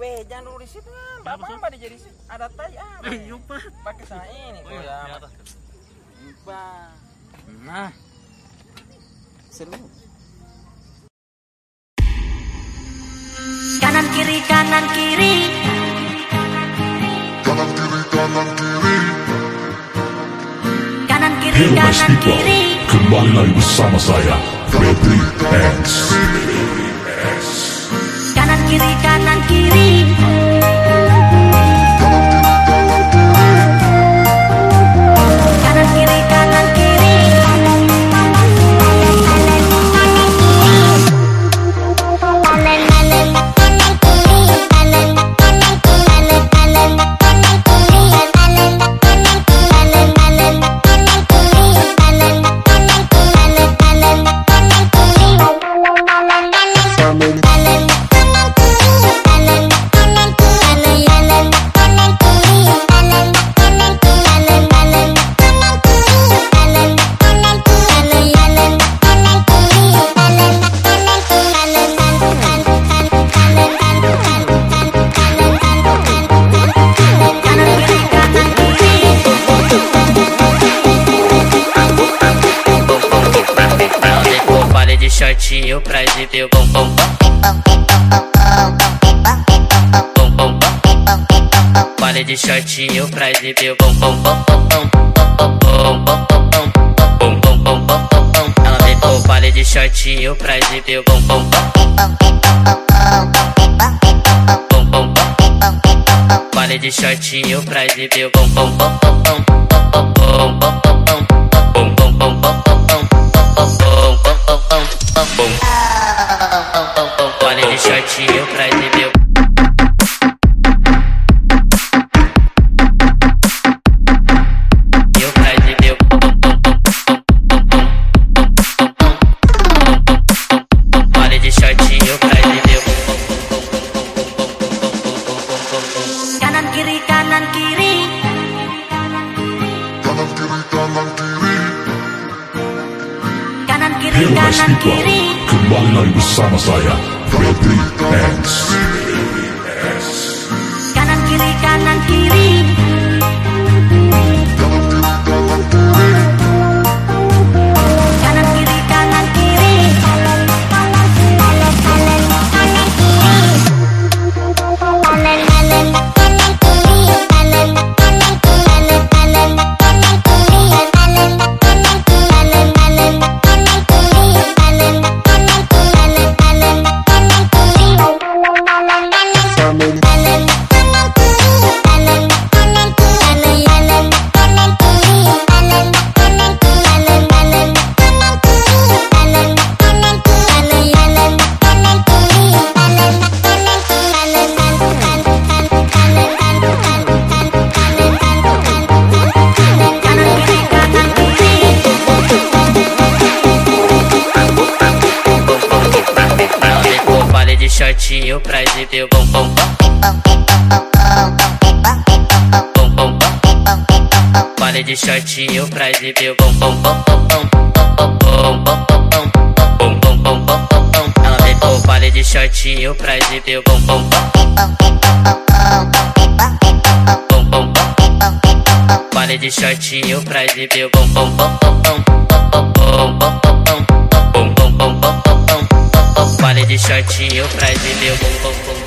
Weh, jangan dulu di situ kan. Bapak apa jadi sih? Ada tai ah. Eh, iya, Pak. Pakai sana ini Oh, iya, ya. Pak. Nah. Seru. kanan kiri kanan kiri kanan kiri kanan kiri kanan kiri kanan kiri kembali lagi bersama saya Freddy X kanan kiri kanan kiri de shortinho pra exibir o bom bom bom bom bom Vale de shortinho pra exibir o bom bom bom bom bom bom bom bom bom bom bom Ela depois vale de shortinho pra exibir o bom bom bom bom bom Vale de shortinho pra exibir o bom bom bom bom bom bom bom bom bom Here my speaker. Kembali lagi bersama saya Freddy and veio pra exibir o bom. Vale de shortinho pra exibir o bom. Ela vem com vale de shortinho bom bom bom bom Vale de shortinho bom bom bom bom de short e o prazer meu bom, bum, bum.